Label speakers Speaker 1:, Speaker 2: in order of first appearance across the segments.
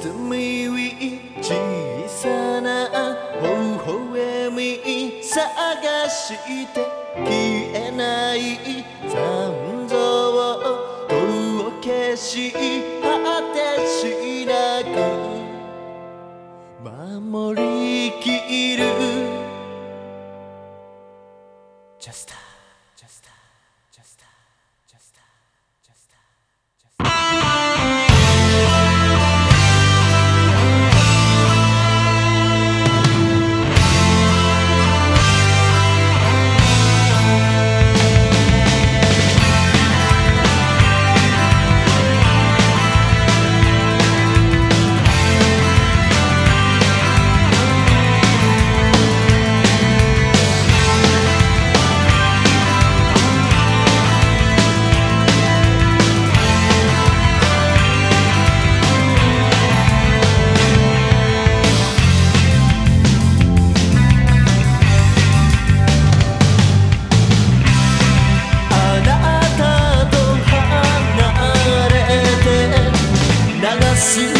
Speaker 1: Just me we 小さな微笑み探して消えない残像をどう消し果てしなく守りきる see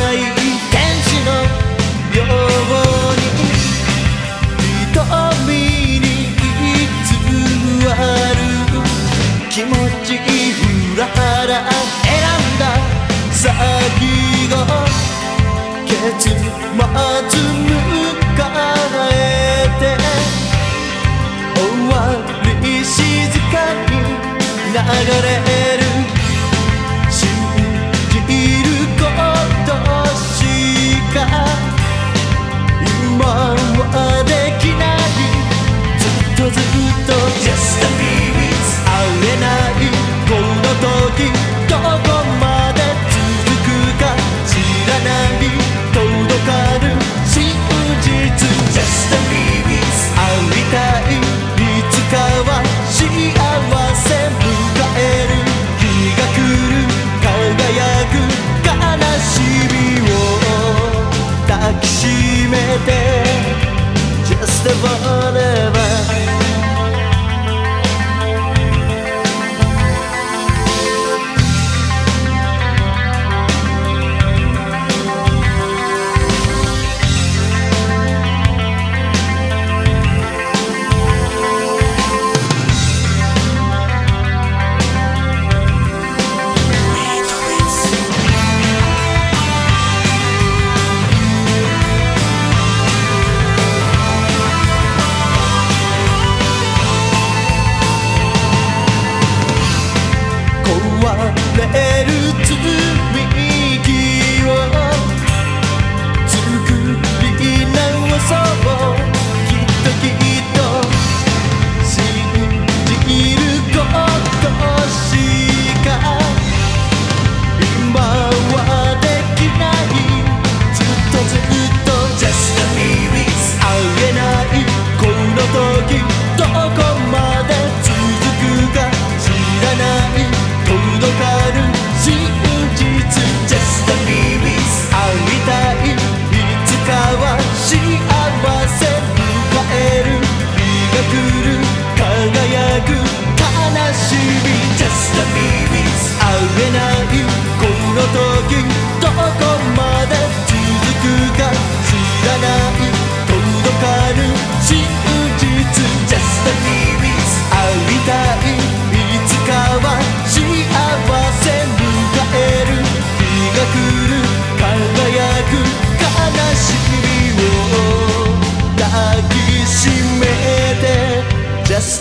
Speaker 1: わず迎えて。わかに流れ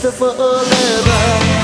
Speaker 1: Christopher Oliver.